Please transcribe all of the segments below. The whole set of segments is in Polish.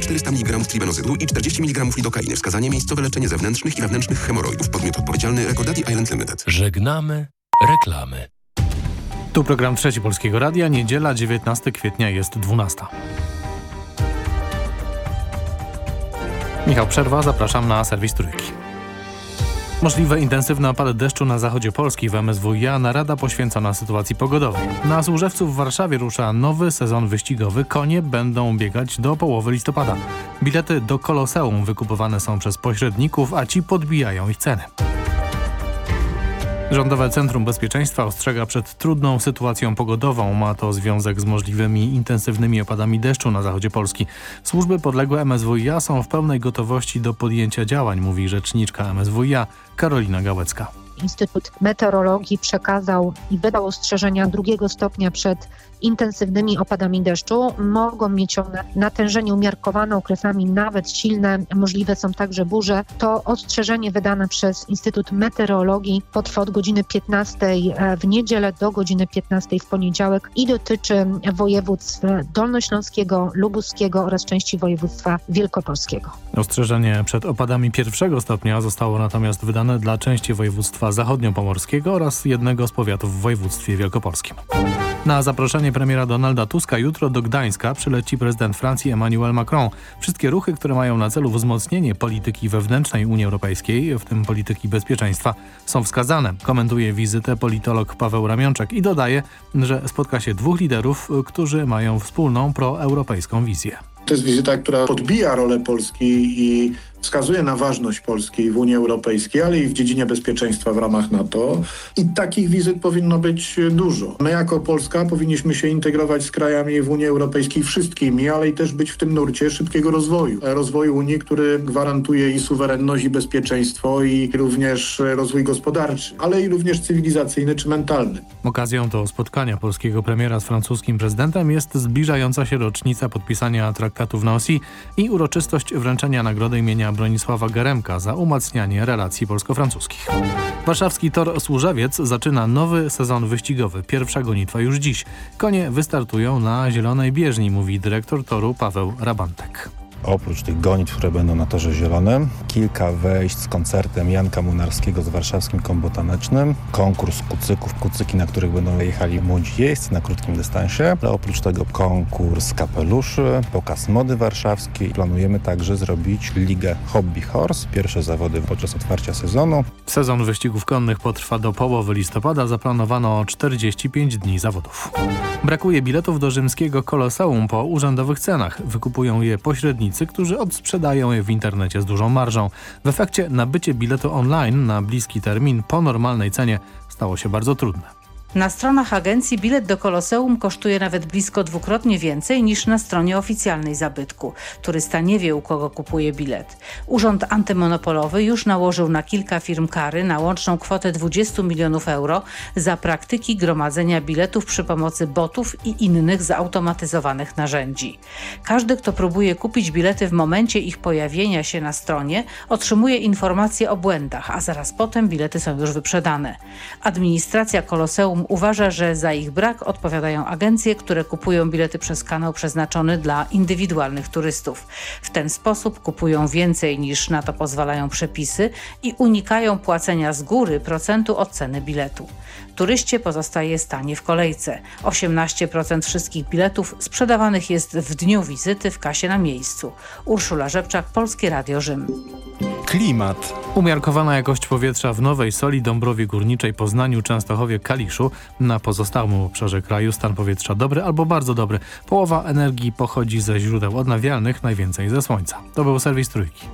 400 mg tribenozydu i 40 mg lidokainy. Wskazanie miejscowe leczenie zewnętrznych i wewnętrznych hemoroidów. Podmiot odpowiedzialny Recordati Island Limited. Żegnamy reklamy. Tu program Trzeci Polskiego Radia. Niedziela 19 kwietnia jest 12. Michał Przerwa, zapraszam na serwis Trójki. Możliwe intensywne opady deszczu na zachodzie Polski w MSWiA narada poświęcona sytuacji pogodowej. Na Służewcu w Warszawie rusza nowy sezon wyścigowy. Konie będą biegać do połowy listopada. Bilety do Koloseum wykupowane są przez pośredników, a ci podbijają ich ceny. Rządowe Centrum Bezpieczeństwa ostrzega przed trudną sytuacją pogodową. Ma to związek z możliwymi intensywnymi opadami deszczu na zachodzie Polski. Służby podległe MSWiA są w pełnej gotowości do podjęcia działań, mówi rzeczniczka MSWiA Karolina Gałecka. Instytut Meteorologii przekazał i wydał ostrzeżenia drugiego stopnia przed intensywnymi opadami deszczu. Mogą mieć one natężenie umiarkowane, okresami nawet silne. Możliwe są także burze. To ostrzeżenie wydane przez Instytut Meteorologii potrwa od godziny 15 w niedzielę do godziny 15 w poniedziałek i dotyczy województw dolnośląskiego, lubuskiego oraz części województwa wielkopolskiego. Ostrzeżenie przed opadami pierwszego stopnia zostało natomiast wydane dla części województwa zachodniopomorskiego oraz jednego z powiatów w województwie wielkopolskim. Na zaproszenie premiera Donalda Tuska jutro do Gdańska przyleci prezydent Francji Emmanuel Macron. Wszystkie ruchy, które mają na celu wzmocnienie polityki wewnętrznej Unii Europejskiej, w tym polityki bezpieczeństwa, są wskazane. Komentuje wizytę politolog Paweł Ramionczak i dodaje, że spotka się dwóch liderów, którzy mają wspólną proeuropejską wizję. To jest wizyta, która podbija rolę Polski i wskazuje na ważność Polski w Unii Europejskiej, ale i w dziedzinie bezpieczeństwa w ramach NATO. I takich wizyt powinno być dużo. My jako Polska powinniśmy się integrować z krajami w Unii Europejskiej wszystkimi, ale i też być w tym nurcie szybkiego rozwoju. Rozwoju Unii, który gwarantuje i suwerenność, i bezpieczeństwo, i również rozwój gospodarczy, ale i również cywilizacyjny czy mentalny. Okazją do spotkania polskiego premiera z francuskim prezydentem jest zbliżająca się rocznica podpisania traktatów na osi i uroczystość wręczenia nagrody imienia Bronisława Geremka za umacnianie relacji polsko-francuskich. Warszawski Tor Służewiec zaczyna nowy sezon wyścigowy. Pierwsza gonitwa już dziś. Konie wystartują na Zielonej Bieżni, mówi dyrektor toru Paweł Rabantek. Oprócz tych gonitw, które będą na Torze Zielonym, kilka wejść z koncertem Janka Munarskiego z warszawskim kombotanecznym, konkurs kucyków, kucyki, na których będą jechali młodzi jeźdźcy na krótkim dystansie, ale oprócz tego konkurs kapeluszy, pokaz mody warszawskiej. Planujemy także zrobić ligę Hobby Horse, pierwsze zawody podczas otwarcia sezonu. Sezon wyścigów konnych potrwa do połowy listopada, zaplanowano 45 dni zawodów. Brakuje biletów do rzymskiego koloseum po urzędowych cenach. Wykupują je pośrednicy którzy odsprzedają je w internecie z dużą marżą. W efekcie nabycie biletu online na bliski termin po normalnej cenie stało się bardzo trudne. Na stronach agencji bilet do Koloseum kosztuje nawet blisko dwukrotnie więcej niż na stronie oficjalnej zabytku. Turysta nie wie u kogo kupuje bilet. Urząd Antymonopolowy już nałożył na kilka firm kary na łączną kwotę 20 milionów euro za praktyki gromadzenia biletów przy pomocy botów i innych zautomatyzowanych narzędzi. Każdy, kto próbuje kupić bilety w momencie ich pojawienia się na stronie, otrzymuje informacje o błędach, a zaraz potem bilety są już wyprzedane. Administracja Koloseum uważa, że za ich brak odpowiadają agencje, które kupują bilety przez kanał przeznaczony dla indywidualnych turystów. W ten sposób kupują więcej niż na to pozwalają przepisy i unikają płacenia z góry procentu od ceny biletu. Turyście pozostaje stanie w kolejce. 18% wszystkich biletów sprzedawanych jest w dniu wizyty w kasie na miejscu. Urszula Rzepczak, Polskie Radio Rzym. Klimat. Umiarkowana jakość powietrza w Nowej Soli, Dąbrowie Górniczej, Poznaniu, Częstochowie, Kaliszu. Na pozostałym obszarze kraju stan powietrza dobry albo bardzo dobry. Połowa energii pochodzi ze źródeł odnawialnych, najwięcej ze słońca. To był serwis Trójki.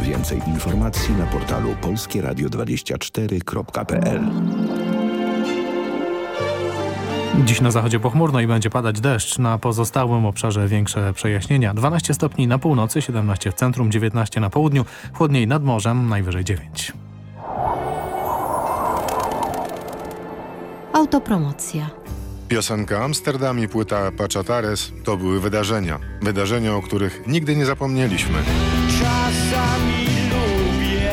Więcej informacji na portalu polskieradio24.pl Dziś na zachodzie pochmurno i będzie padać deszcz. Na pozostałym obszarze większe przejaśnienia. 12 stopni na północy, 17 w centrum, 19 na południu. Chłodniej nad morzem, najwyżej 9. Autopromocja. Piosenka Amsterdam i płyta Pachatares to były wydarzenia. Wydarzenia, o których nigdy nie zapomnieliśmy. Czasami lubię,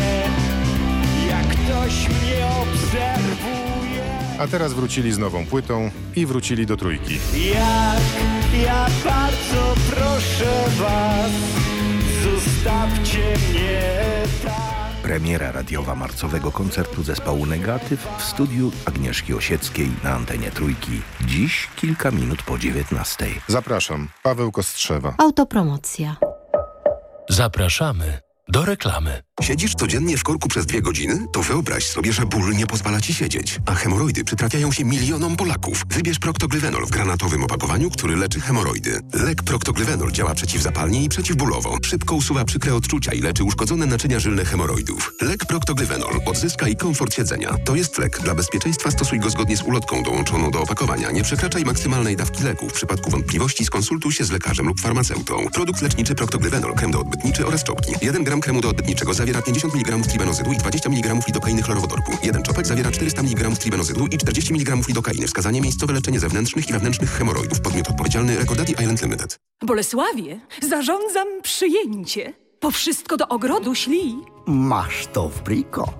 jak ktoś mnie obserwuje. A teraz wrócili z nową płytą i wrócili do trójki. Jak Ja bardzo proszę was, zostawcie mnie tak. Premiera radiowa marcowego koncertu zespołu Negatyw w studiu Agnieszki Osieckiej na antenie Trójki. Dziś kilka minut po 19. Zapraszam, Paweł Kostrzewa. Autopromocja. Zapraszamy do reklamy. Siedzisz codziennie w korku przez dwie godziny? To wyobraź sobie, że ból nie pozwala ci siedzieć. A hemoroidy przytrafiają się milionom Polaków. Wybierz Proctoglyvenol w granatowym opakowaniu, który leczy hemoroidy. Lek Proctoglyvenol działa przeciwzapalnie i przeciwbólowo. Szybko usuwa przykre odczucia i leczy uszkodzone naczynia żylne hemoroidów. Lek Proctoglyvenol odzyskaj komfort siedzenia. To jest lek. Dla bezpieczeństwa stosuj go zgodnie z ulotką dołączoną do opakowania. Nie przekraczaj maksymalnej dawki leku. W przypadku wątpliwości skonsultuj się z lekarzem lub farmaceutą. Produkt leczniczy Proctoglyvenol, krem doodbytniczy oraz czopki. 1 gram kremu doodbytniczego zawiera 50 mg tribenozydu i 20 mg lidokainy chlorowodorku. Jeden czopek zawiera 400 mg tribenozydu i 40 mg lidokainy. Wskazanie miejscowe leczenie zewnętrznych i wewnętrznych hemoroidów. Podmiot odpowiedzialny Recordati Island Limited. Bolesławie, zarządzam przyjęcie. Po wszystko do ogrodu śli. Masz to w Brico.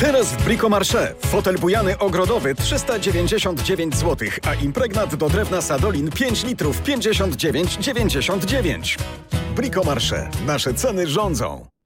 Teraz w Brico Marché fotel bujany ogrodowy 399 zł, a impregnat do drewna Sadolin 5 litrów 59,99. Brico Marché. Nasze ceny rządzą.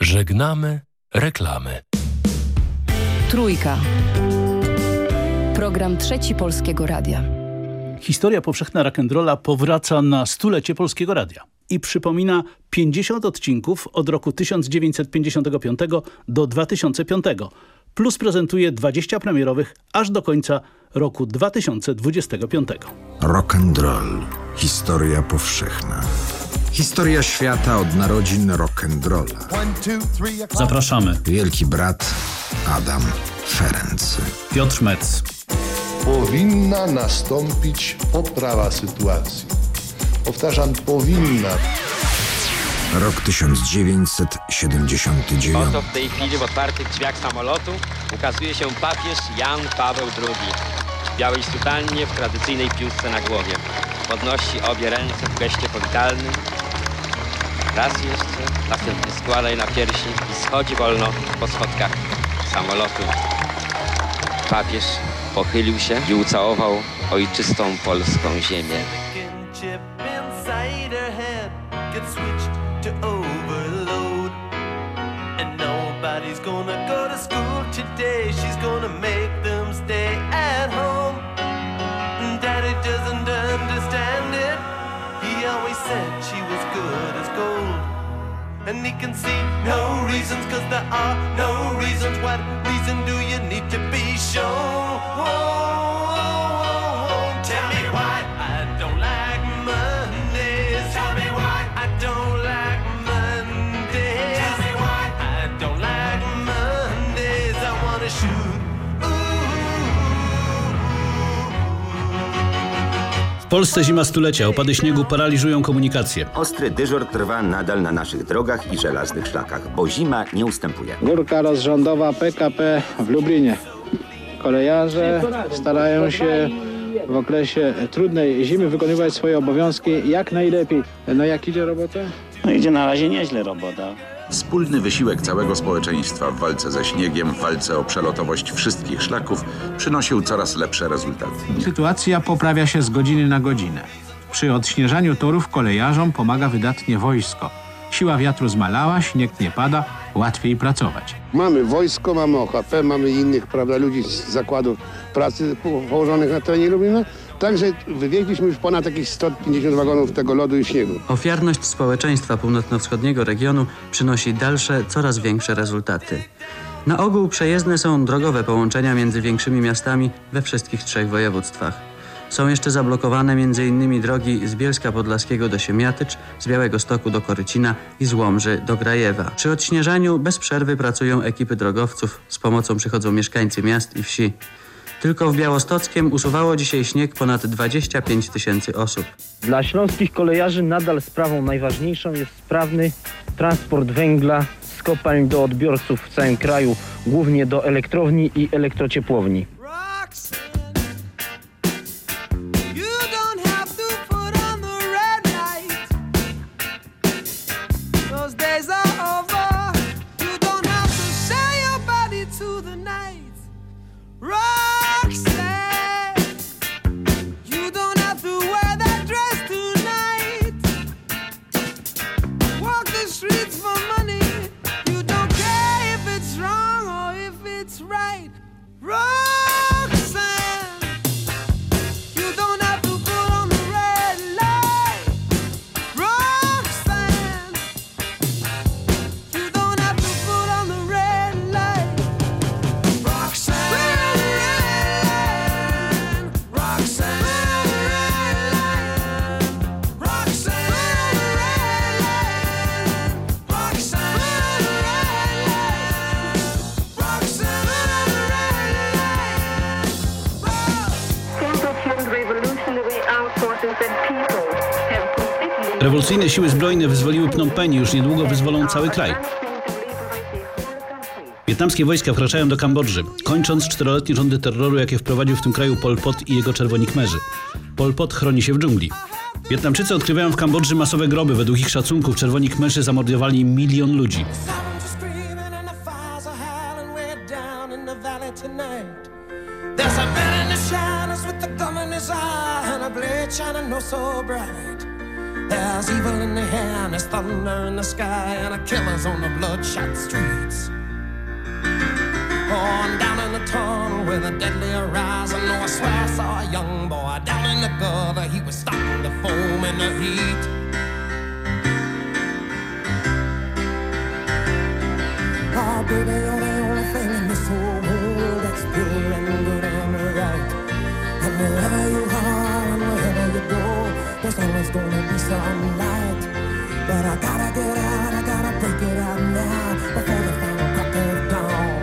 Żegnamy reklamy. Trójka. Program Trzeci Polskiego Radia. Historia powszechna rock'n'rolla powraca na stulecie Polskiego Radia i przypomina 50 odcinków od roku 1955 do 2005, plus prezentuje 20 premierowych aż do końca roku 2025. Rock and roll. Historia powszechna. Historia świata od narodzin rock'n'rolla. Zapraszamy. Wielki brat Adam Ferenc. Piotr Metz. Powinna nastąpić poprawa sytuacji. Powtarzam, powinna. Rok 1979. Oto w tej chwili w otwartych drzwiach samolotu ukazuje się papież Jan Paweł II. W białej sutannie, w tradycyjnej piłce na głowie. Podnosi obie ręce w geście powitalnym. Raz jeszcze, następnie składa je na piersi i schodzi wolno po schodkach samolotu. Papież pochylił się i ucałował ojczystą polską ziemię. Today. She's gonna make He can see no reasons, cause there are no reasons. What reason do you need to be shown? Polsce zima stulecia, opady śniegu paraliżują komunikację. Ostry dyżur trwa nadal na naszych drogach i żelaznych szlakach, bo zima nie ustępuje. Górka rozrządowa PKP w Lublinie. Kolejarze starają się w okresie trudnej zimy wykonywać swoje obowiązki jak najlepiej. No jak idzie robota? No idzie na razie nieźle robota. Wspólny wysiłek całego społeczeństwa w walce ze śniegiem, w walce o przelotowość wszystkich szlaków przynosił coraz lepsze rezultaty. Sytuacja poprawia się z godziny na godzinę. Przy odśnieżaniu torów kolejarzom pomaga wydatnie wojsko. Siła wiatru zmalała, śnieg nie pada, łatwiej pracować. Mamy wojsko, mamy OHP, mamy innych prawda, ludzi z zakładów pracy położonych na terenie Lublina. Także wywieźliśmy już ponad jakieś 150 wagonów tego lodu i śniegu. Ofiarność społeczeństwa północno-wschodniego regionu przynosi dalsze, coraz większe rezultaty. Na ogół przejezdne są drogowe połączenia między większymi miastami we wszystkich trzech województwach. Są jeszcze zablokowane m.in. drogi z Bielska Podlaskiego do Siemiatycz, z Białego Stoku do Korycina i z Łomży do Grajewa. Przy odśnieżaniu bez przerwy pracują ekipy drogowców, z pomocą przychodzą mieszkańcy miast i wsi. Tylko w Białostockiem usuwało dzisiaj śnieg ponad 25 tysięcy osób. Dla śląskich kolejarzy nadal sprawą najważniejszą jest sprawny transport węgla z kopalń do odbiorców w całym kraju, głównie do elektrowni i elektrociepłowni. Rewolucyjne siły zbrojne wyzwoliły Phnom Penh i już niedługo wyzwolą cały kraj. Wietnamskie wojska wkraczają do Kambodży, kończąc czteroletnie rządy terroru, jakie wprowadził w tym kraju Pol Pot i jego czerwoni kmerzy. Pol Pot chroni się w dżungli. Wietnamczycy odkrywają w Kambodży masowe groby. Według ich szacunków czerwoni kmerzy zamordowali milion ludzi. There's a man in the shadows with the gum in his eye and a blade shining no so bright. There's evil in the air and there's thunder in the sky and a killer's on the bloodshot streets. On down in the tunnel with a deadly horizon. Oh, I swear I saw a young boy down in the gutter. He was starting to foam in the heat. Oh, baby, you're the only thing in this whole world that's pure and good and right. And wherever you there's always gonna be some light. But I gotta get out, I gotta break it out now before the final crack of dawn.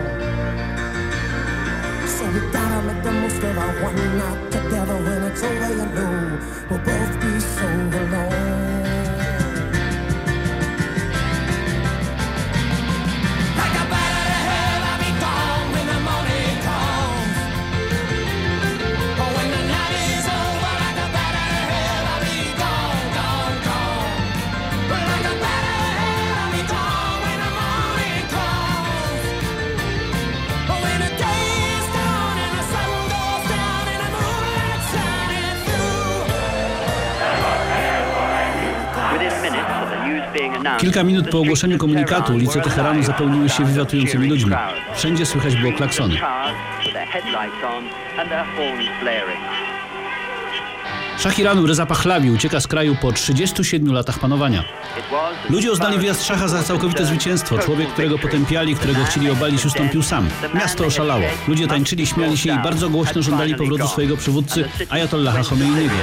So we gotta make the most of our one night together. When it's over, you know we'll both be so alone. Kilka minut po ogłoszeniu komunikatu ulice Teheranu zapełniły się wiwatującymi ludźmi. Wszędzie słychać było klaksony. Szach Iranu Reza Pahlavi ucieka z kraju po 37 latach panowania. Ludzie uznali wjazd szacha za całkowite zwycięstwo. Człowiek, którego potępiali, którego chcieli obalić, ustąpił sam. Miasto oszalało. Ludzie tańczyli, śmiali się i bardzo głośno żądali powrotu swojego przywódcy, Ayatollaha Chomeinego.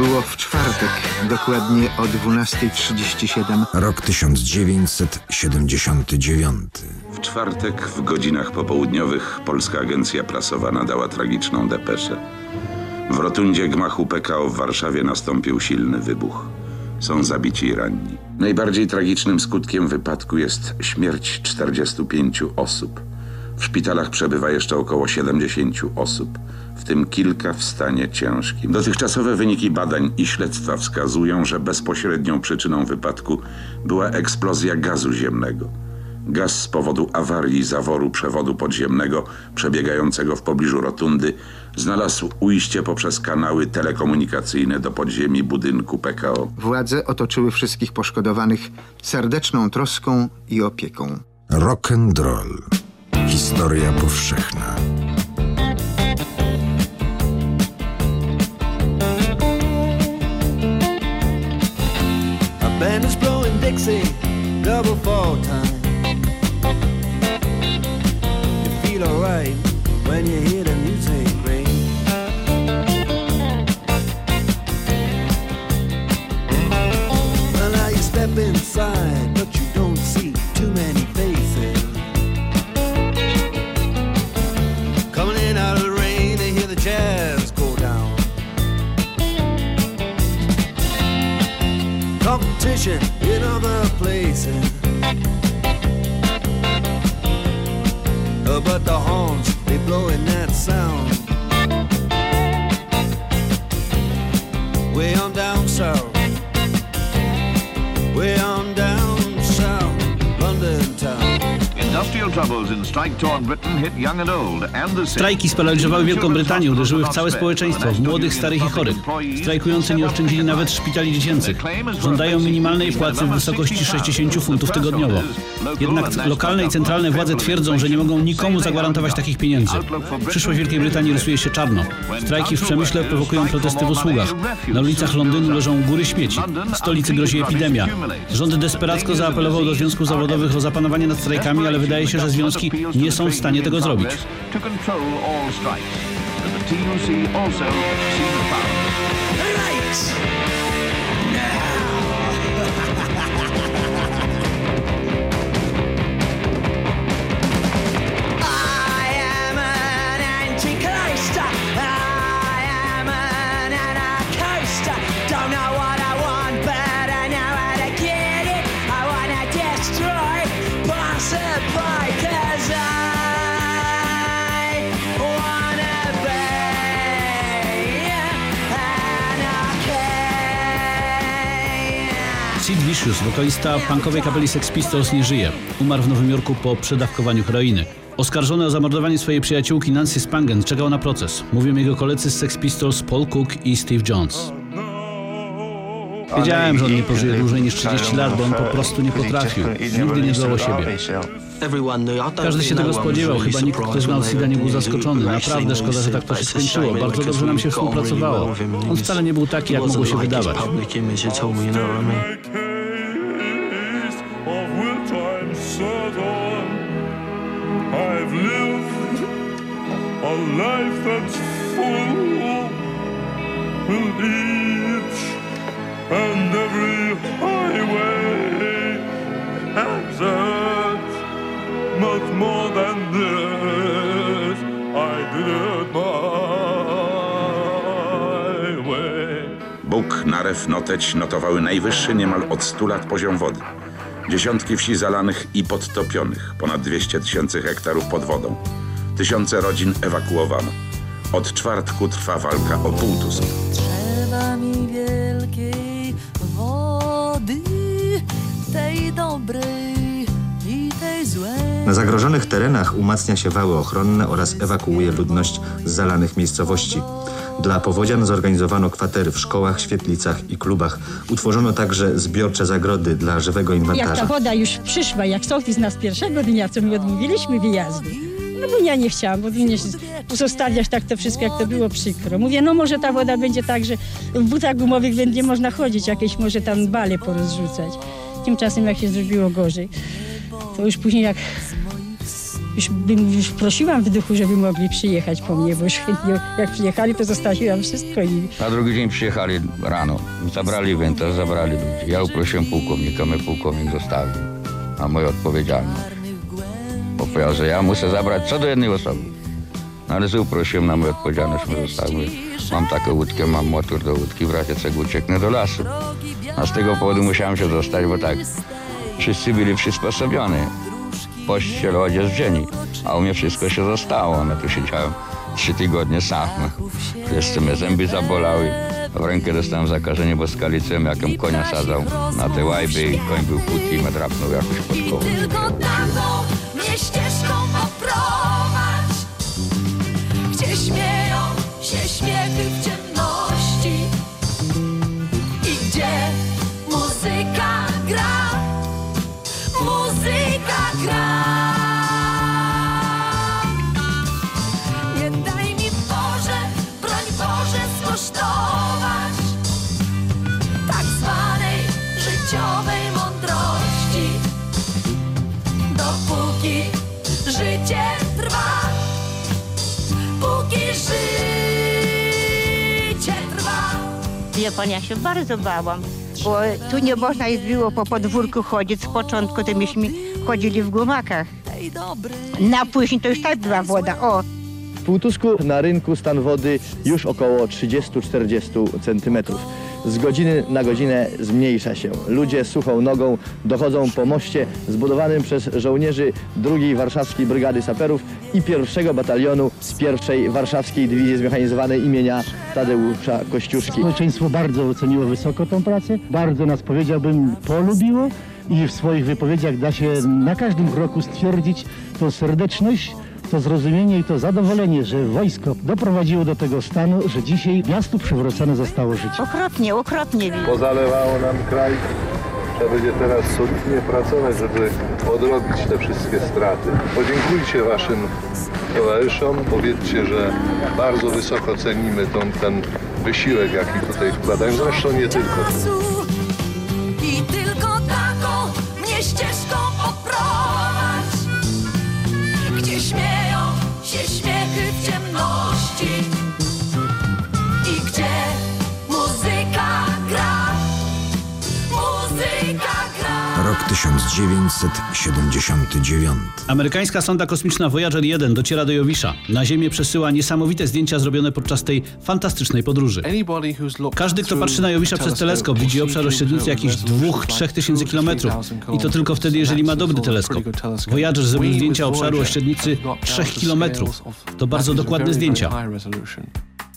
Było w czwartek, dokładnie o 12.37. Rok 1979. W czwartek w godzinach popołudniowych Polska Agencja Prasowa nadała tragiczną depeszę. W rotundzie gmachu PKO w Warszawie nastąpił silny wybuch. Są zabici i ranni. Najbardziej tragicznym skutkiem wypadku jest śmierć 45 osób. W szpitalach przebywa jeszcze około 70 osób, w tym kilka w stanie ciężkim. Dotychczasowe wyniki badań i śledztwa wskazują, że bezpośrednią przyczyną wypadku była eksplozja gazu ziemnego. Gaz z powodu awarii zaworu przewodu podziemnego przebiegającego w pobliżu rotundy znalazł ujście poprzez kanały telekomunikacyjne do podziemi budynku PKO. Władze otoczyły wszystkich poszkodowanych serdeczną troską i opieką. Rock and roll. Historia powszechna. Dixie, double fall time. You feel alright when you hear the music ring. Well, now you step inside, but you don't see too many Competition in other places. Uh, but the horns, they blowing that sound. Way on down south. Way on down south. London town. Industrial troubles in strike-torn Britain Strajki sparaliżowały Wielką Brytanię, uderzyły w całe społeczeństwo, w młodych, starych i chorych. Strajkujący nie oszczędzili nawet szpitali dziecięcych. Żądają minimalnej płacy w wysokości 60 funtów tygodniowo. Jednak lokalne i centralne władze twierdzą, że nie mogą nikomu zagwarantować takich pieniędzy. Przyszłość Wielkiej Brytanii rysuje się czarno. Strajki w przemyśle prowokują protesty w usługach. Na ulicach Londynu leżą góry śmieci. W stolicy grozi epidemia. Rząd desperacko zaapelował do związków zawodowych o zapanowanie nad strajkami, ale wydaje się, że związki nie są w stanie tego zrobić. Vicious, wokalista punkowej kapeli Sex Pistols, nie żyje. Umarł w Nowym Jorku po przedawkowaniu heroiny. Oskarżony o zamordowanie swojej przyjaciółki Nancy Spangen czekał na proces. Mówią jego koledzy z Sex Pistols Paul Cook i Steve Jones. Wiedziałem, że on nie pożyje dłużej niż 30 lat, bo on po prostu nie potrafił. Nigdy nie o siebie. Każdy się tego spodziewał, chyba nikt, kto znał Sida nie był zaskoczony. Naprawdę szkoda, że tak to się skończyło. Bardzo dobrze nam się współpracowało. On wcale nie był taki, jak mogło się wydawać. I've lived a life that's full and each and every highway exit much more than this I did it my way Bóg, Narew, Noteć notowały najwyższy niemal od 100 lat poziom wody. Dziesiątki wsi zalanych i podtopionych, ponad 200 tysięcy hektarów pod wodą. Tysiące rodzin ewakuowano. Od czwartku trwa walka o półtusk. Trzeba mi wielkiej wody, tej dobrej i tej złej. Na zagrożonych terenach umacnia się wały ochronne oraz ewakuuje ludność z zalanych miejscowości. Dla powodzian zorganizowano kwatery w szkołach, świetlicach i klubach. Utworzono także zbiorcze zagrody dla żywego Jak ta inwentarza. woda już przyszła, jak sołtys nas pierwszego dnia, co my odmówiliśmy wyjazdu, no bo ja nie chciałam, bo mnie zostawiać tak to wszystko, jak to było przykro. Mówię, no może ta woda będzie tak, że w butach gumowych będzie można chodzić, jakieś może tam bale porozrzucać. Tymczasem jak się zrobiło gorzej, to już później jak Już, bym, już prosiłam w duchu, żeby mogli przyjechać po mnie, bo już chętnie, jak przyjechali, to zostawiłam wszystko i Na drugi dzień przyjechali rano. Zabrali węta, zabrali ludzi. Ja uprosiłem pułkownika, mnie pułkownik zostawił. A mój odpowiedzialny. Bo powiedział, że ja muszę zabrać co do jednej osoby. No ale że uprosiłem na moją odpowiedzialność, mnie zostawił. Mam taką łódkę, mam motor do łódki, w razie czego ucieknę do lasu. A z tego powodu musiałem się dostać, bo tak, wszyscy byli przysposobioni. Pościel, odzież, dzień. A u mnie wszystko się zostało. No tu siedziałem trzy tygodnie sam. Jeszcze mnie zęby zabolały. W rękę dostałem zakażenie boskalicem, jakem konia sadzał na te łajby i koń był puty i me drapnął jakoś pod koło. Wie pan, ja się bardzo bałam, bo tu nie można jest było po podwórku chodzić. Z początku to myśmy chodzili w gumakach. Na później to już tak była woda. O, W Półtusku na rynku stan wody już około 30-40 centymetrów. Z godziny na godzinę zmniejsza się. Ludzie suchą nogą dochodzą po moście zbudowanym przez żołnierzy II Warszawskiej Brygady Saperów i pierwszego batalionu z pierwszej Warszawskiej Dywizji Zmechanizowanej imienia Tadeusza Kościuszki. Społeczeństwo bardzo oceniło wysoko tą pracę, bardzo nas powiedziałbym polubiło i w swoich wypowiedziach da się na każdym kroku stwierdzić tą serdeczność, to zrozumienie i to zadowolenie, że wojsko doprowadziło do tego stanu, że dzisiaj miastu przywrócone zostało życie. okropnie, okropnie. Pozalewało nam kraj. Trzeba będzie teraz solidnie pracować, żeby odrobić te wszystkie straty. Podziękujcie waszym towarzyszom. Powiedzcie, że bardzo wysoko cenimy tą, ten wysiłek, jaki tutaj wkładają. Zresztą nie tylko. I tylko taką ścieżką 1979. Amerykańska sonda kosmiczna Voyager 1 dociera do Jowisza. Na Ziemię przesyła niesamowite zdjęcia zrobione podczas tej fantastycznej podróży. Każdy, kto patrzy na Jowisza przez teleskop, widzi obszar o średnicy jakichś 2-3 tysięcy kilometrów. I to tylko wtedy, jeżeli ma dobry teleskop. Voyager zrobił zdjęcia obszaru o średnicy 3 kilometrów. To bardzo dokładne zdjęcia.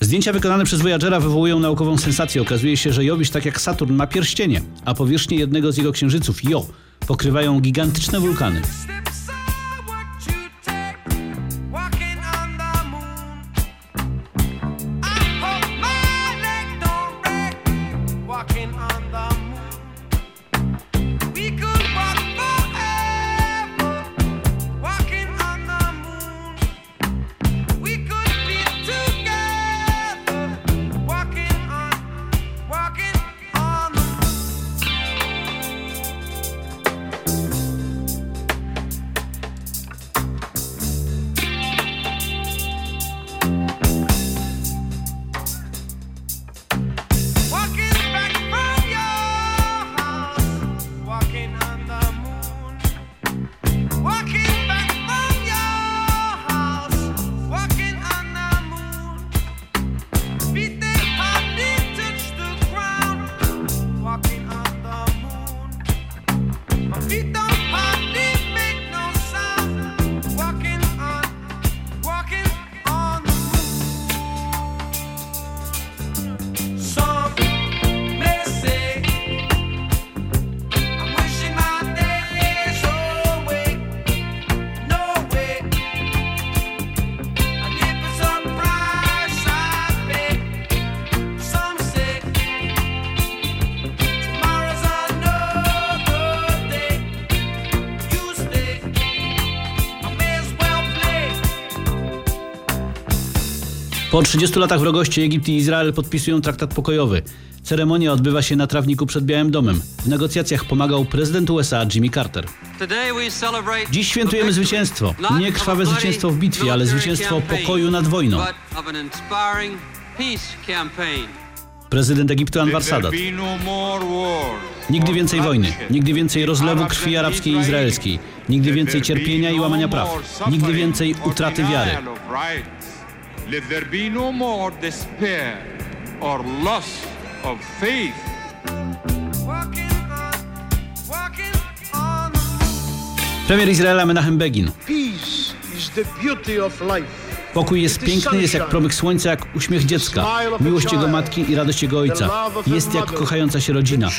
Zdjęcia wykonane przez Voyagera wywołują naukową sensację. Okazuje się, że Jowisz, tak jak Saturn, ma pierścienie, a powierzchnię jednego z jego księżyców, Jo, pokrywają gigantyczne wulkany. Po 30 latach wrogości Egipt i Izrael podpisują traktat pokojowy. Ceremonia odbywa się na trawniku przed Białym Domem. W negocjacjach pomagał prezydent USA Jimmy Carter. Dziś świętujemy zwycięstwo. Nie krwawe zwycięstwo w bitwie, ale zwycięstwo pokoju nad wojną. Prezydent Egiptu Anwar Sadat. Nigdy więcej wojny, nigdy więcej rozlewu krwi arabskiej i izraelskiej, nigdy więcej cierpienia i łamania praw, nigdy więcej utraty wiary. Let there be no more despair or loss of faith. Premier Izraela Menachem Begin. Peace is the beauty of life. Pokój jest piękny, jest jak promyk słońca, jak uśmiech dziecka, miłość jego matki i radość jego ojca. Jest jak kochająca się rodzina.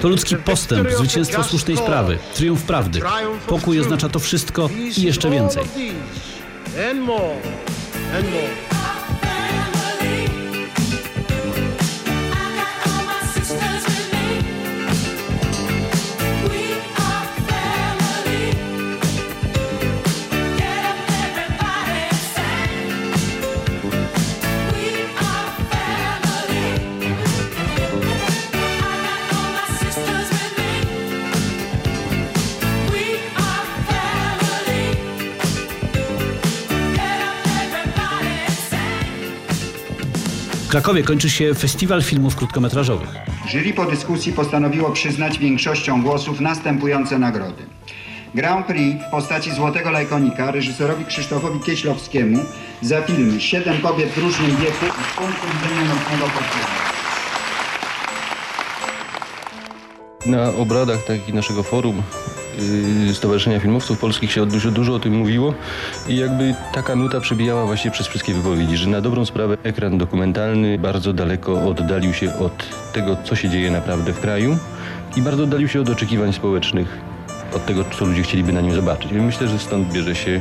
To ludzki postęp, zwycięstwo słusznej sprawy, triumf prawdy. Pokój oznacza to wszystko i jeszcze więcej. Krakowie kończy się Festiwal Filmów Krótkometrażowych. Jury po dyskusji postanowiło przyznać większością głosów następujące nagrody. Grand Prix w postaci Złotego Lajkonika reżyserowi Krzysztofowi Kieślowskiemu za film Siedem kobiet w różnym wieku z punktu widzenia nocnego. Na obradach takich naszego forum Stowarzyszenia Filmowców Polskich się dużo, dużo o tym mówiło i jakby taka nuta przebijała właśnie przez wszystkie wypowiedzi, że na dobrą sprawę ekran dokumentalny bardzo daleko oddalił się od tego, co się dzieje naprawdę w kraju i bardzo oddalił się od oczekiwań społecznych, od tego, co ludzie chcieliby na nim zobaczyć. Myślę, że stąd bierze się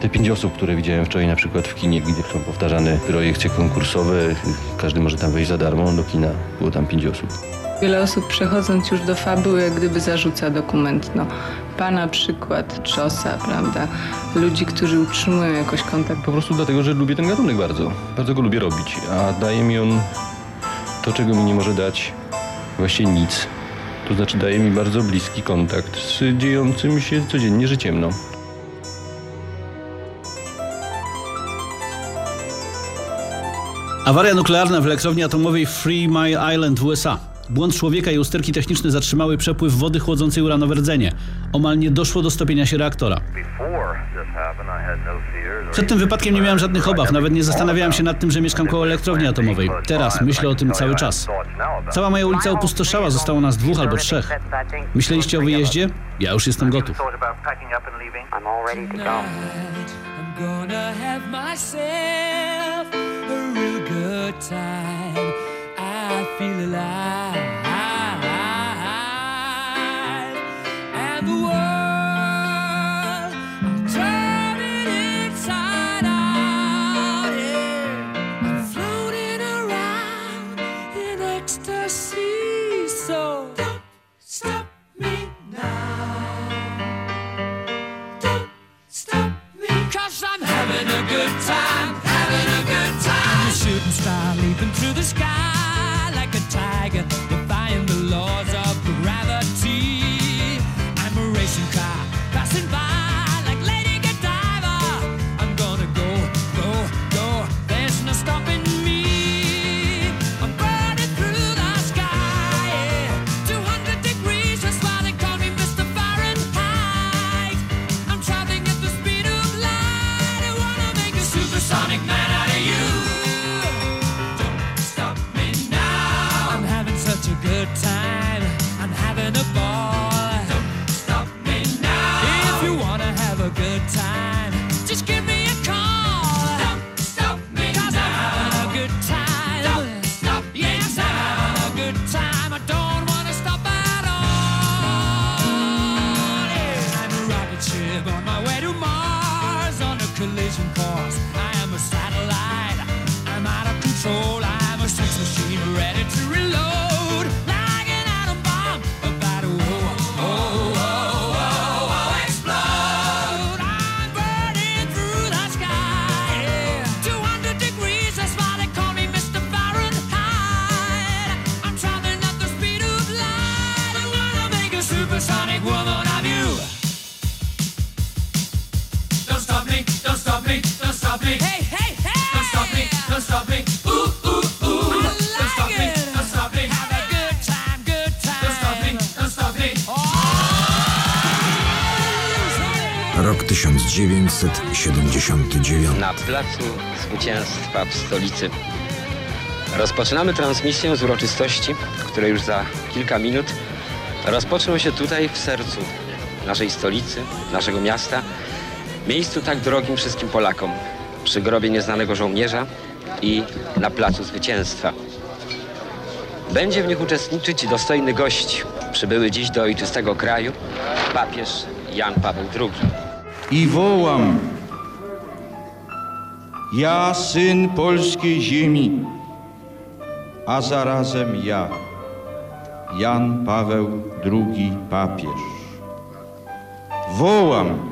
te pięć osób, które widziałem wczoraj na przykład w kinie, gdzie są powtarzane projekcje konkursowe, każdy może tam wejść za darmo do kina, było tam pięć osób. Wiele osób przechodząc już do fabuły, jak gdyby zarzuca dokument. No, pana przykład, Czosa, prawda? Ludzi, którzy utrzymują jakoś kontakt. Po prostu dlatego, że lubię ten gatunek bardzo. Bardzo go lubię robić, a daje mi on to, czego mi nie może dać właśnie nic. To znaczy daje mi bardzo bliski kontakt z dziejącym się codziennie życiem, no. Awaria nuklearna w elektrowni atomowej Free My Island w USA. Błąd człowieka i usterki techniczne zatrzymały przepływ wody chłodzącej uranowe rdzenie. Omal nie doszło do stopienia się reaktora. Przed tym wypadkiem nie miałem żadnych obaw, nawet nie zastanawiałem się nad tym, że mieszkam koło elektrowni atomowej. Teraz myślę o tym cały czas. Cała moja ulica opustoszała, zostało nas dwóch albo trzech. Myśleliście o wyjeździe? Ja już jestem gotów. Gonna have myself a real good time. I feel alive. And the world, Rok 1979. Na Placu Zwycięstwa w stolicy. Rozpoczynamy transmisję z uroczystości, które już za kilka minut rozpoczną się tutaj w sercu naszej stolicy, naszego miasta, miejscu tak drogim wszystkim Polakom, przy grobie nieznanego żołnierza i na Placu Zwycięstwa. Będzie w nich uczestniczyć dostojny gość, przybyły dziś do ojczystego kraju, papież Jan Paweł II. I wołam, ja syn polskiej ziemi, a zarazem ja, Jan Paweł II papież. Wołam,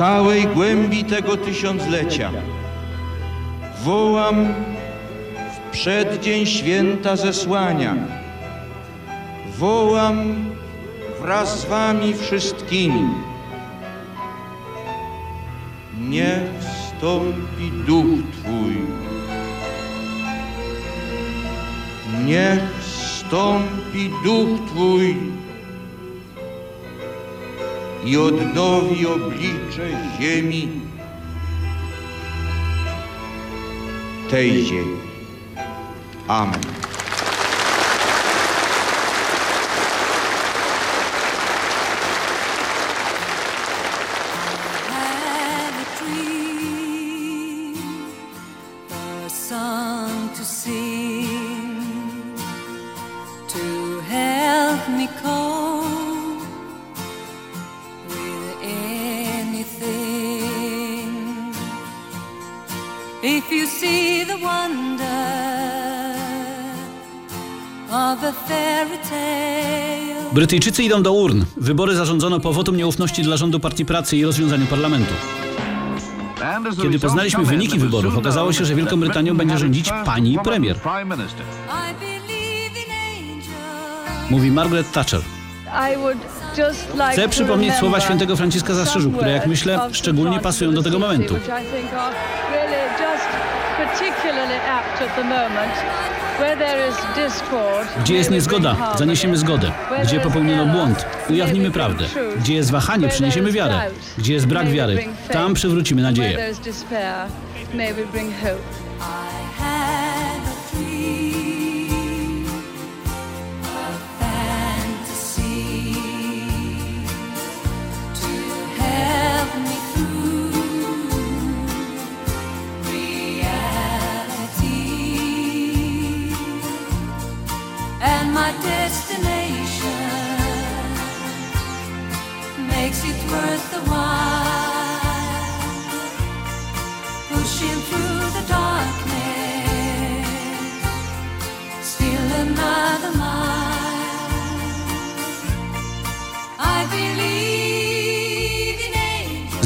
całej głębi tego tysiąclecia wołam w przeddzień święta zesłania. Wołam wraz z wami wszystkimi. Niech stąpi duch Twój. Niech stąpi duch Twój i odnowi oblicze ziemi, tej ziemi. Amen. to help me cope Brytyjczycy idą do urn. Wybory zarządzono po wotum nieufności dla rządu Partii Pracy i rozwiązaniu parlamentu. Kiedy poznaliśmy wyniki wyborów, okazało się, że Wielką Brytanią będzie rządzić pani premier, mówi Margaret Thatcher. Chcę przypomnieć słowa świętego Franciszka z Asyżu, które jak myślę szczególnie pasują do tego momentu. Gdzie jest niezgoda, zaniesiemy zgodę. Gdzie popełniono błąd, ujawnimy prawdę. Gdzie jest wahanie, przyniesiemy wiarę. Gdzie jest brak wiary, tam przywrócimy nadzieję.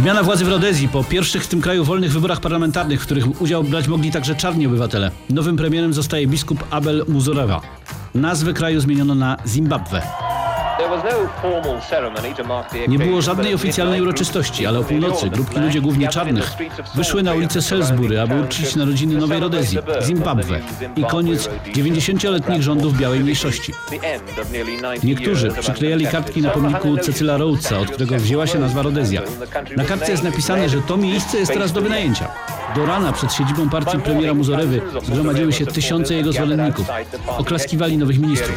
Zmiana władzy w Rodezji po pierwszych w tym kraju wolnych wyborach parlamentarnych, w których udział brać mogli także czarni obywatele. Nowym premierem zostaje biskup Abel Muzorewa. Nazwę kraju zmieniono na Zimbabwe. Nie było żadnej oficjalnej uroczystości, ale o północy grupki ludzi głównie czarnych wyszły na ulicę Salisbury, aby uczcić narodziny Nowej Rodezji, Zimbabwe i koniec 90-letnich rządów białej mniejszości. Niektórzy przyklejali kartki na pomniku Cecila Rhodesa, od którego wzięła się nazwa Rodezja. Na kartce jest napisane, że to miejsce jest teraz do wynajęcia. Do rana przed siedzibą partii premiera Muzorewy zgromadziły się tysiące jego zwolenników. Oklaskiwali nowych ministrów.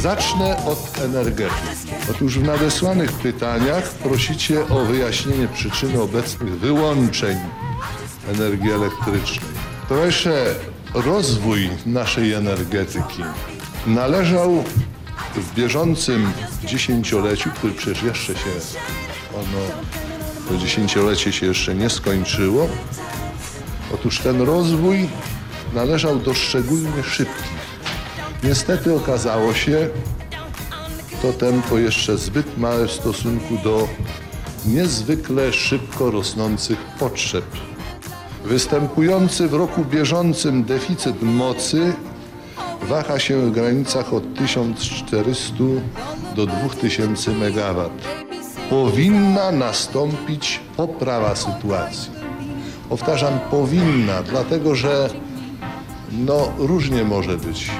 Zacznę od energetyki. Otóż w nadesłanych pytaniach prosicie o wyjaśnienie przyczyny obecnych wyłączeń energii elektrycznej. Towarzysze, rozwój naszej energetyki należał w bieżącym dziesięcioleciu, który przecież jeszcze się ono, to dziesięciolecie się jeszcze nie skończyło. Otóż ten rozwój należał do szczególnie szybkich. Niestety okazało się to tempo jeszcze zbyt małe w stosunku do niezwykle szybko rosnących potrzeb. Występujący w roku bieżącym deficyt mocy waha się w granicach od 1400 do 2000 MW. Powinna nastąpić poprawa sytuacji. Powtarzam, powinna, dlatego że no różnie może być.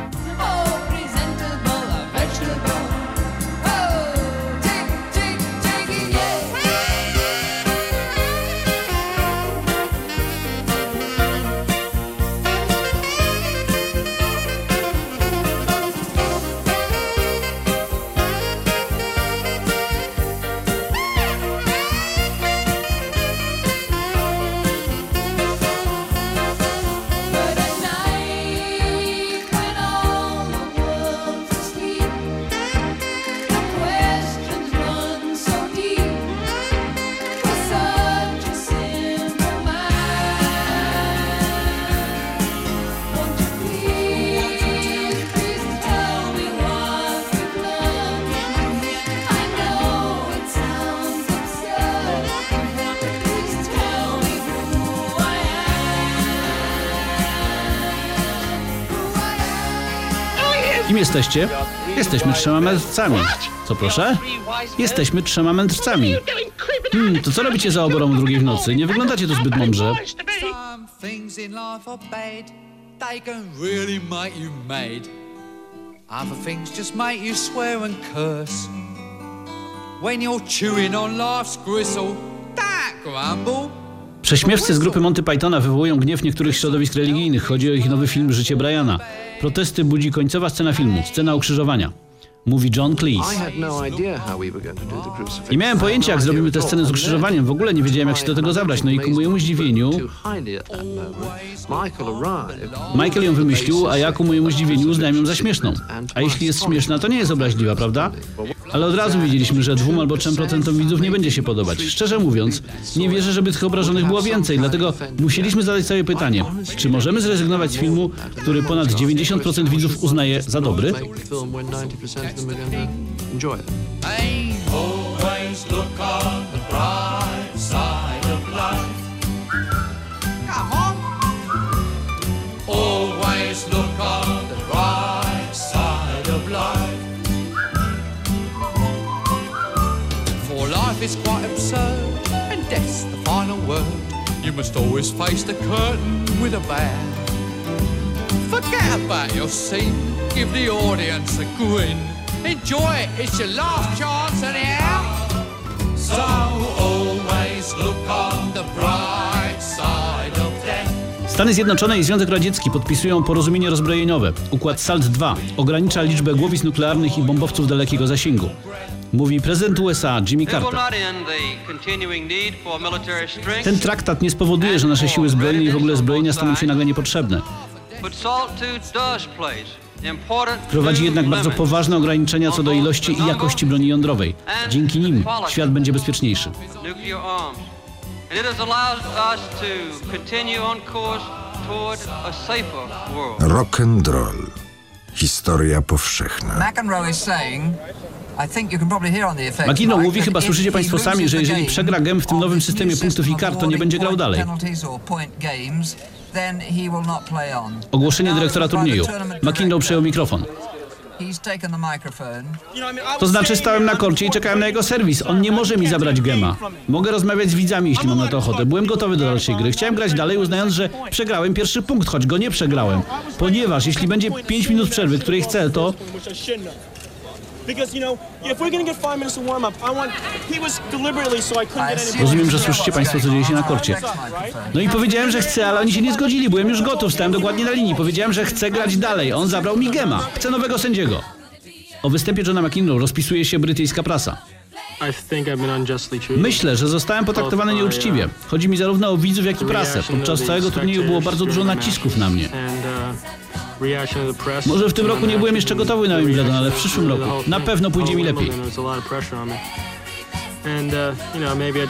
Jesteście? Jesteśmy trzema mędrcami. Co proszę? Jesteśmy trzema mędrcami. Hmm, to co robicie za oborą drugiej w nocy? Nie wyglądacie tu zbyt mądrze. Other things just make you swear and curse. When you're chewing on life's gristle, don't grumble. Prześmiewcy z grupy Monty Pythona wywołują gniew niektórych środowisk religijnych. Chodzi o ich nowy film Życie Briana. Protesty budzi końcowa scena filmu, scena ukrzyżowania. Mówi John Cleese. Had no. Nie miałem pojęcia, jak zrobimy tę scenę z ukrzyżowaniem. W ogóle nie wiedziałem, jak się do tego zabrać. No i ku mojemu zdziwieniu. Michael ją wymyślił, a ja ku mojemu zdziwieniu uznałem ją za śmieszną. A jeśli jest śmieszna, to nie jest obraźliwa, prawda? Ale od razu wiedzieliśmy, że dwóm albo trzem procentom widzów nie będzie się podobać. Szczerze mówiąc, nie wierzę, żeby tych obrażonych było więcej, dlatego musieliśmy zadać sobie pytanie, czy możemy zrezygnować z filmu, który ponad 90% widzów uznaje za dobry? The film Is quite absurd, and death's the final word. You must always face the curtain with a bow. Forget about your scene, give the audience a grin. Enjoy it, it's your last chance anyhow. So always look on the bright side of death. Stany Zjednoczone i Związek Radziecki podpisują porozumienie rozbrojeniowe. Układ SALT II ogranicza liczbę głowic nuklearnych i bombowców dalekiego zasięgu. Mówi prezydent USA Jimmy Carter. Ten traktat nie spowoduje, że nasze siły zbrojne i w ogóle zbrojenia staną się nagle niepotrzebne. Prowadzi jednak bardzo poważne ograniczenia co do ilości i jakości broni jądrowej. Dzięki nim świat będzie bezpieczniejszy. Rock and roll. Historia powszechna. Mike, mówi, chyba słyszycie Państwo sami, że jeżeli game przegra gem w tym nowym systemie punktów i kart, to nie będzie grał dalej. Ogłoszenie dyrektora turnieju. McKinnon przejął mikrofon. To znaczy stałem na korcie i czekałem na jego serwis. On nie może mi zabrać gema. Mogę rozmawiać z widzami, jeśli mam na to ochotę. Byłem gotowy do dalszej gry. Chciałem grać dalej, uznając, że przegrałem pierwszy punkt, choć go nie przegrałem. Ponieważ jeśli będzie 5 minut przerwy, której chcę, to which I shouldn't have. Because, you know, if we're gonna get five minutes of warm up, I want. He was deliberately so I couldn't get any. Rozumiem, że słyszycie Państwo, co dzieje się na korcie. No i powiedziałem, że chcę, ale oni się nie zgodzili. Byłem już gotów, stałem dokładnie na linii. Powiedziałem, że chcę grać dalej. On zabrał mi gema. Chcę nowego sędziego. O występie Johna McEnroe rozpisuje się brytyjska prasa. Myślę, że zostałem potraktowany nieuczciwie. Chodzi mi zarówno o widzów, jak i prasę. Podczas całego turnieju było bardzo dużo nacisków na mnie. Może w tym roku nie byłem jeszcze gotowy na Wimbledon, ale w przyszłym roku. na pewno pójdzie mi lepiej. And uh, you know, maybe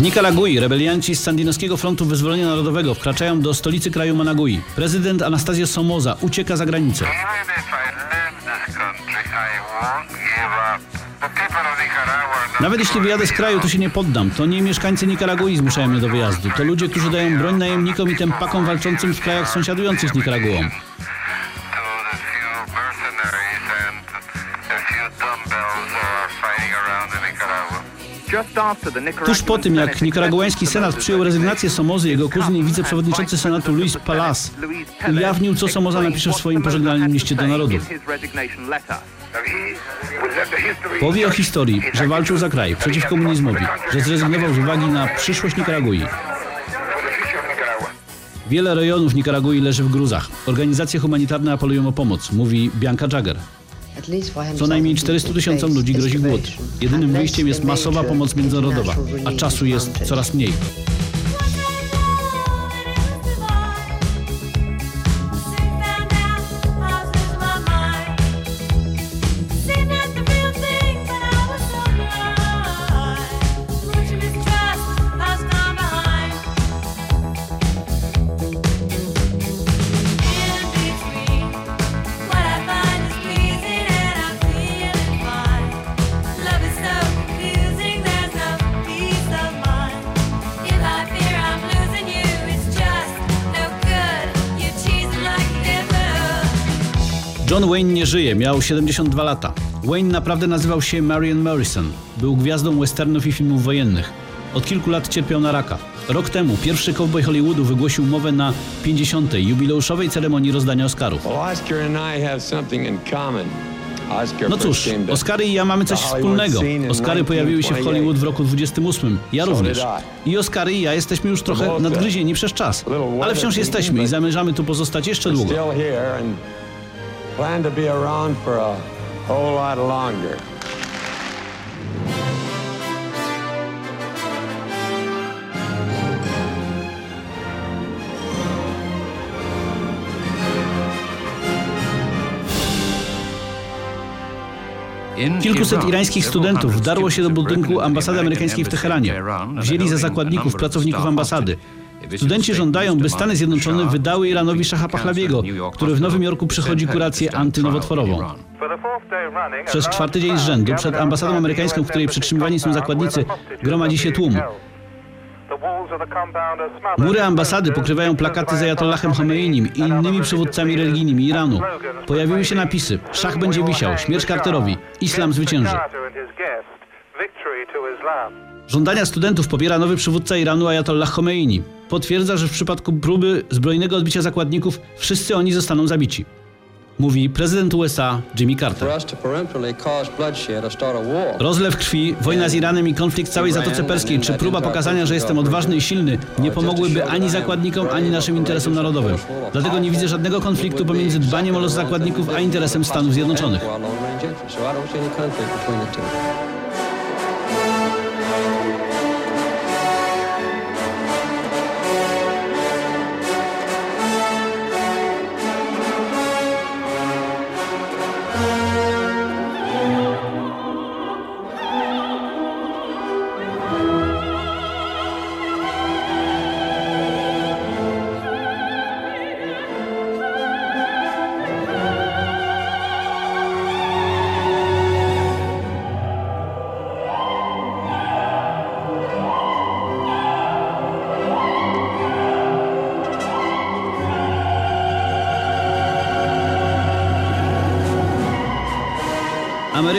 W Nikaragui rebelianci z Sandinowskiego Frontu Wyzwolenia Narodowego wkraczają do stolicy kraju Managui. Prezydent Anastasio Somoza ucieka za granicę. Nawet jeśli wyjadę z kraju, to się nie poddam. To nie mieszkańcy Nikaragui zmuszają mnie do wyjazdu. To ludzie, którzy dają broń najemnikom i tempakom walczącym w krajach sąsiadujących z Nikaraguą. Tuż po tym, jak nikaraguański senat przyjął rezygnację Somozy, jego kuzyn i wiceprzewodniczący senatu Luis Palas ujawnił, co Somoza napisze w swoim pożegnalnym liście do narodu. Powie o historii, że walczył za kraj, przeciw komunizmowi, że zrezygnował z uwagi na przyszłość Nikaragui. Wiele rejonów Nikaragui leży w gruzach. Organizacje humanitarne apelują o pomoc, mówi Bianca Jagger. Co najmniej 400 tysiącom ludzi grozi głód. Jedynym wyjściem jest masowa pomoc międzynarodowa, a czasu jest coraz mniej. Wayne nie żyje, miał 72 lata. Wayne naprawdę nazywał się Marion Morrison. Był gwiazdą westernów i filmów wojennych. Od kilku lat cierpiał na raka. Rok temu pierwszy cowboy Hollywoodu wygłosił mowę na 50. jubileuszowej ceremonii rozdania Oscarów. No cóż, Oscary i ja mamy coś wspólnego. Oscary pojawiły się w 1928. Hollywood w roku 28. Ja również. I Oscary i ja jesteśmy już trochę nadgryzieni przez czas. Ale wciąż jesteśmy i zamierzamy tu pozostać jeszcze długo. Plan to be around for a whole lot longer. Kilkuset irańskich studentów wdarło się do budynku ambasady amerykańskiej w Teheranie. Wzięli za zakładników pracowników ambasady. Studenci żądają, by Stany Zjednoczone wydały Iranowi Szacha Pahlawiego, który w Nowym Jorku przechodzi kurację antynowotworową. Przez czwarty dzień z rzędu przed ambasadą amerykańską, w której przytrzymywani są zakładnicy, gromadzi się tłum. Mury ambasady pokrywają plakaty z Ayatollahem Khomeinim i innymi przywódcami religijnymi Iranu. Pojawiły się napisy Szach będzie wisiał, śmierć Carterowi, Islam zwycięży. Żądania studentów popiera nowy przywódca Iranu Ayatollah Khomeini. Potwierdza, że w przypadku próby zbrojnego odbicia zakładników wszyscy oni zostaną zabici. Mówi prezydent USA Jimmy Carter. Rozlew krwi, wojna z Iranem i konflikt w całej Zatoce Perskiej, czy próba pokazania, że jestem odważny i silny, nie pomogłyby ani zakładnikom, ani naszym interesom narodowym. Dlatego nie widzę żadnego konfliktu pomiędzy dbaniem o los zakładników, a interesem Stanów Zjednoczonych.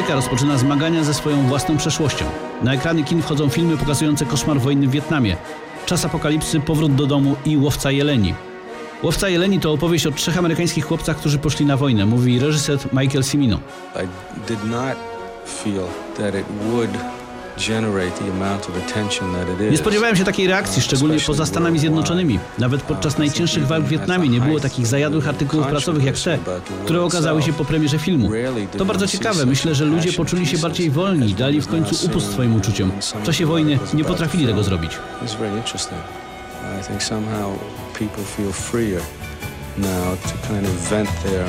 Ameryka rozpoczyna zmagania ze swoją własną przeszłością. Na ekrany kin wchodzą filmy pokazujące koszmar wojny w Wietnamie, czas apokalipsy, powrót do domu i łowca jeleni. Łowca jeleni to opowieść o trzech amerykańskich chłopcach, którzy poszli na wojnę, mówi reżyser Michael Cimino. Nie spodziewałem się takiej reakcji, szczególnie poza Stanami Zjednoczonymi. Nawet podczas najcięższych walk w Wietnamie nie było takich zajadłych artykułów prasowych jak te, które okazały się po premierze filmu. To bardzo ciekawe. Myślę, że ludzie poczuli się bardziej wolni i dali w końcu upust swoim uczuciom. W czasie wojny nie potrafili tego zrobić. It's very interesting. I think somehow people feel freer now to kind of vent their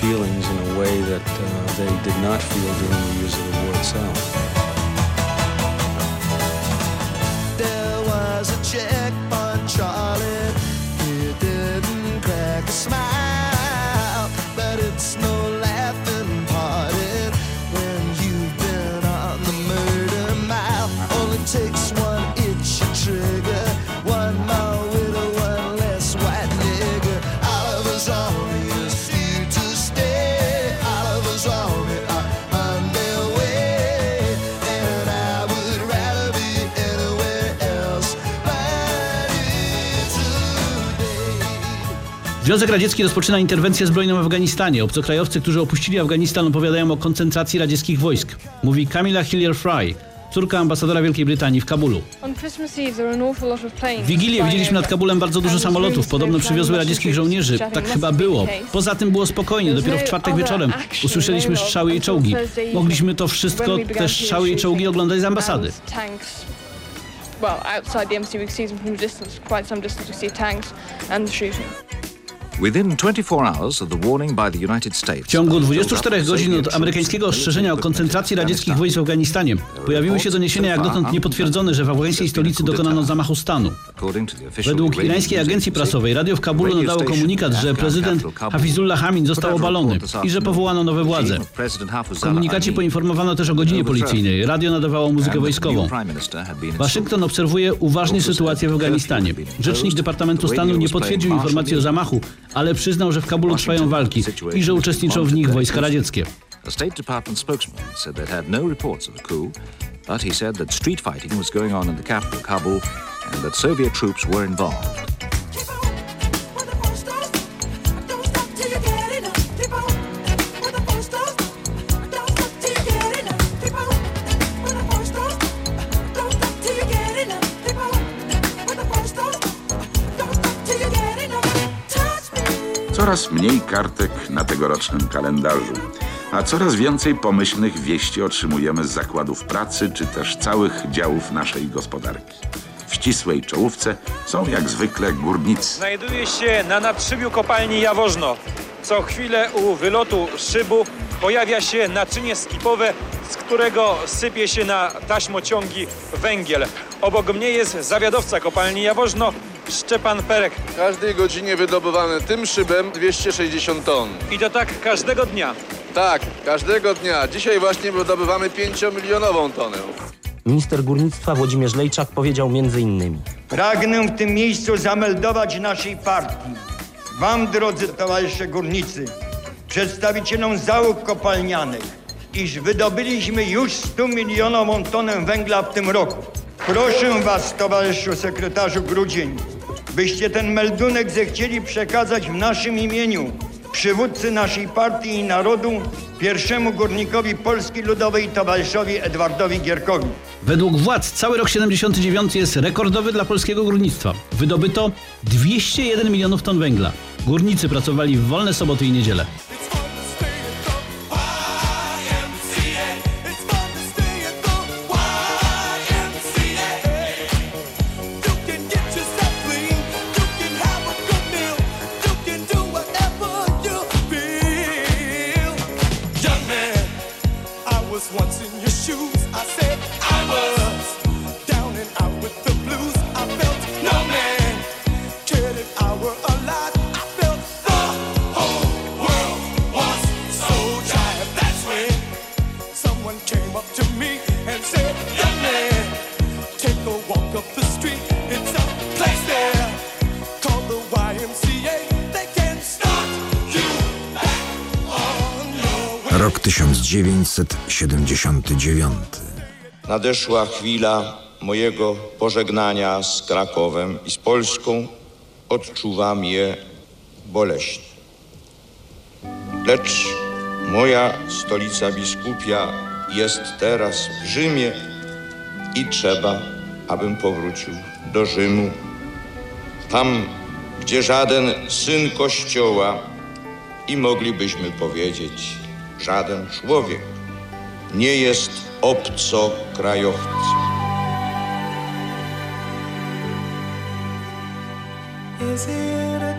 feelings in a way that uh, they did not feel during the years of the war itself. Check on Związek Radziecki rozpoczyna interwencję zbrojną w Afganistanie. Obcokrajowcy, którzy opuścili Afganistan opowiadają o koncentracji radzieckich wojsk. Mówi Camilla Hillier-Fry, córka ambasadora Wielkiej Brytanii w Kabulu. W Wigilię widzieliśmy nad Kabulem bardzo dużo samolotów. Podobno przywiozły radzieckich żołnierzy. Tak chyba było. Poza tym było spokojnie. Dopiero w czwartek wieczorem usłyszeliśmy strzały i czołgi. Mogliśmy to wszystko, te strzały i czołgi oglądać z ambasady. Well, outside the embassy we could see them from a distance, quite some distance. We see tanks and the shooting. Within 24 hours of the warning by the United States. W ciągu 24 godzin od amerykańskiego ostrzeżenia o koncentracji radzieckich wojsk w Afganistanie pojawiły się doniesienia jak dotąd niepotwierdzone, że w afgańskiej stolicy dokonano zamachu stanu. Według irańskiej agencji prasowej radio w Kabulu nadało komunikat, że prezydent Hafizullah Hamid został obalony i że powołano nowe władze. W komunikacie poinformowano też o godzinie policyjnej. Radio nadawało muzykę wojskową. Waszyngton obserwuje uważnie sytuację w Afganistanie. Rzecznik Departamentu Stanu nie potwierdził informacji o zamachu, ale przyznał, że w Kabulu trwają walki i że uczestniczą w nich wojska radzieckie. A State Department spokesman said they'd had no reports of a coup, but he said that street fighting was going on in the capital, Kabul, and that Soviet troops were involved. Coraz mniej kartek na tegorocznym kalendarzu, a coraz więcej pomyślnych wieści otrzymujemy z zakładów pracy czy też całych działów naszej gospodarki. W ścisłej czołówce są jak zwykle górnicy. Znajduje się na nadszybiu kopalni Jaworzno. Co chwilę u wylotu szybu pojawia się naczynie skipowe, z którego sypie się na taśmociągi węgiel. Obok mnie jest zawiadowca kopalni Jaworzno, Szczepan Perek. W każdej godzinie wydobywamy tym szybem 260 ton. I to tak każdego dnia. Tak, każdego dnia. Dzisiaj właśnie wydobywamy 5-milionową tonę. Minister górnictwa Włodzimierz Lejczak powiedział między innymi Pragnę w tym miejscu zameldować naszej partii, wam drodzy towarzysze górnicy, przedstawicielom załóg kopalnianych, iż wydobyliśmy już 100 milionową tonę węgla w tym roku. Proszę was, towarzyszu sekretarzu Grudzień, byście ten meldunek zechcieli przekazać w naszym imieniu przywódcy naszej partii i narodu, pierwszemu górnikowi Polski Ludowej towarzyszowi Edwardowi Gierkowi. Według władz cały rok 79 jest rekordowy dla polskiego górnictwa. Wydobyto 201 milionów ton węgla. Górnicy pracowali w wolne soboty i niedziele. 1979. Nadeszła chwila mojego pożegnania z Krakowem i z Polską. Odczuwam je boleśnie. Lecz moja stolica biskupia jest teraz w Rzymie i trzeba, abym powrócił do Rzymu. Tam, gdzie żaden syn Kościoła i moglibyśmy powiedzieć, żaden człowiek nie jest obcokrajowcem. Is it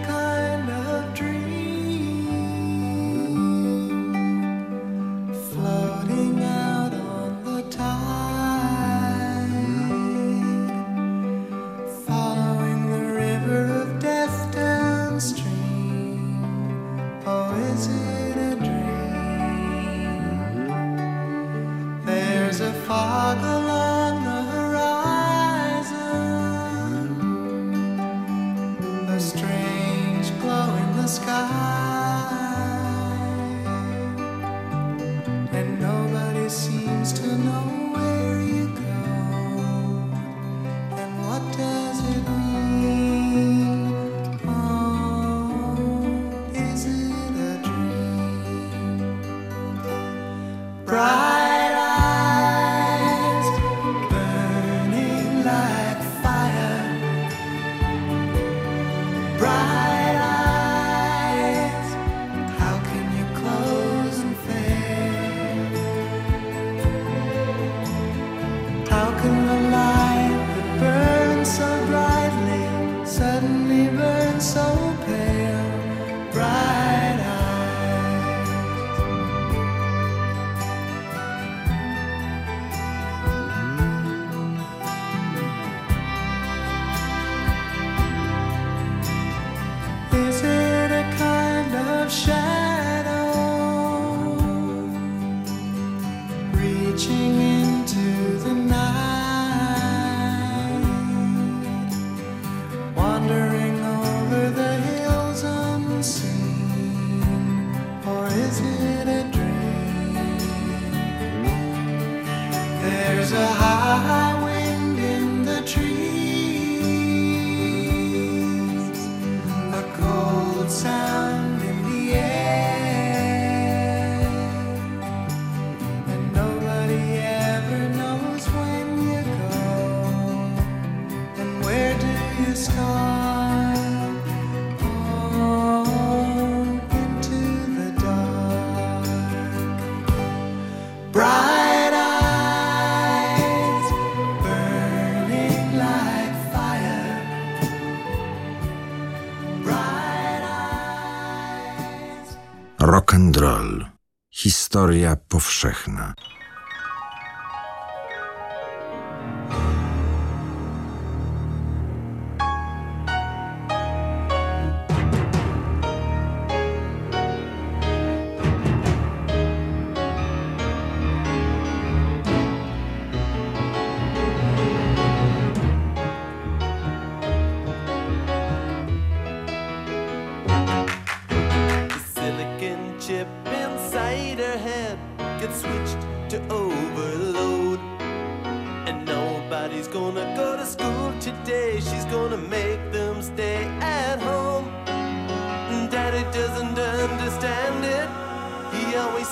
Historia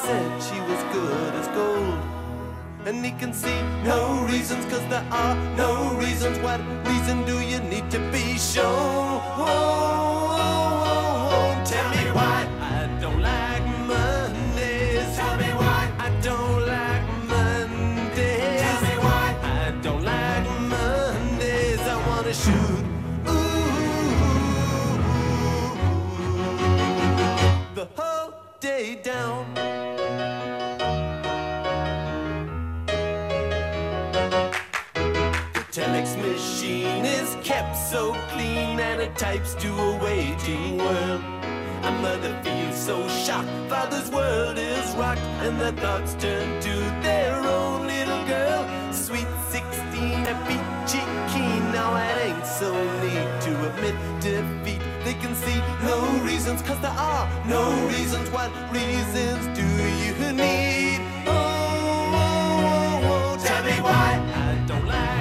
said she was good as gold. And he can see no reasons, cause there are no reasons. What reason do you need to be shown? types do a waiting world. A mother feels so shocked, father's world is rocked, and their thoughts turn to their own little girl. Sweet 16, happy cheeky, now it ain't so neat to admit defeat. They can see no reasons, cause there are no reasons. What reasons do you need? Oh, oh, oh, oh tell me why I don't like.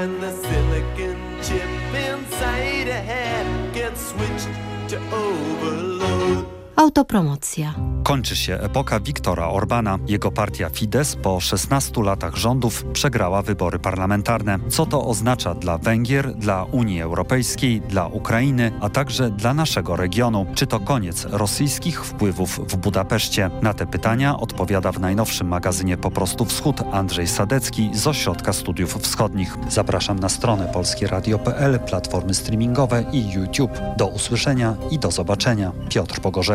And the silicon chip inside a head gets switched to overload. Autopromocja. Kończy się epoka Viktora Orbana. Jego partia Fidesz po 16 latach rządów przegrała wybory parlamentarne. Co to oznacza dla Węgier, dla Unii Europejskiej, dla Ukrainy, a także dla naszego regionu? Czy to koniec rosyjskich wpływów w Budapeszcie? Na te pytania odpowiada w najnowszym magazynie Po prostu Wschód Andrzej Sadecki z Ośrodka Studiów Wschodnich. Zapraszam na stronę polskieradio.pl, platformy streamingowe i YouTube. Do usłyszenia i do zobaczenia. Piotr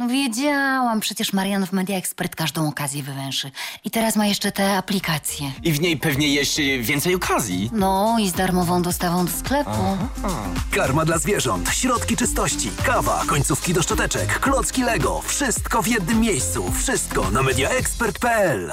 No wiedziałam, przecież Marian w Media Expert każdą okazję wywęszy. I teraz ma jeszcze te aplikacje. I w niej pewnie jeszcze więcej okazji. No i z darmową dostawą do sklepu. Karma dla zwierząt, środki czystości, kawa, końcówki do szczoteczek, klocki Lego. Wszystko w jednym miejscu. Wszystko na mediaexpert.pl.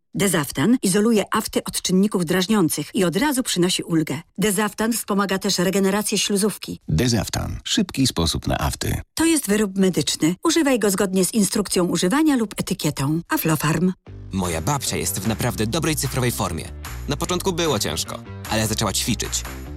Dezaftan izoluje afty od czynników drażniących i od razu przynosi ulgę. Dezaftan wspomaga też regenerację śluzówki. Dezaftan. Szybki sposób na afty. To jest wyrób medyczny. Używaj go zgodnie z instrukcją używania lub etykietą. Aflofarm. Moja babcia jest w naprawdę dobrej cyfrowej formie. Na początku było ciężko, ale zaczęła ćwiczyć.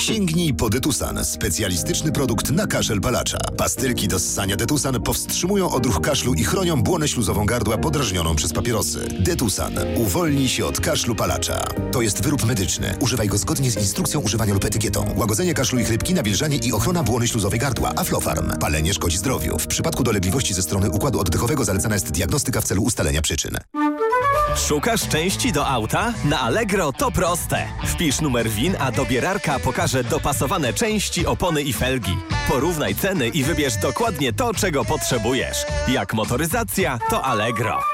Sięgnij po Detusan, specjalistyczny produkt na kaszel palacza. Pastylki do ssania Detusan powstrzymują odruch kaszlu i chronią błonę śluzową gardła podrażnioną przez papierosy. Detusan. Uwolnij się od kaszlu palacza. To jest wyrób medyczny. Używaj go zgodnie z instrukcją używania lub etykietą. Łagodzenie kaszlu i chrypki, nawilżanie i ochrona błony śluzowej gardła. Aflofarm. Palenie szkodzi zdrowiu. W przypadku dolegliwości ze strony układu oddechowego zalecana jest diagnostyka w celu ustalenia przyczyn. Szukasz części do auta? Na Allegro to proste. Wpisz numer WIN, a dobierarka pokaże dopasowane części, opony i felgi. Porównaj ceny i wybierz dokładnie to, czego potrzebujesz. Jak motoryzacja, to Allegro.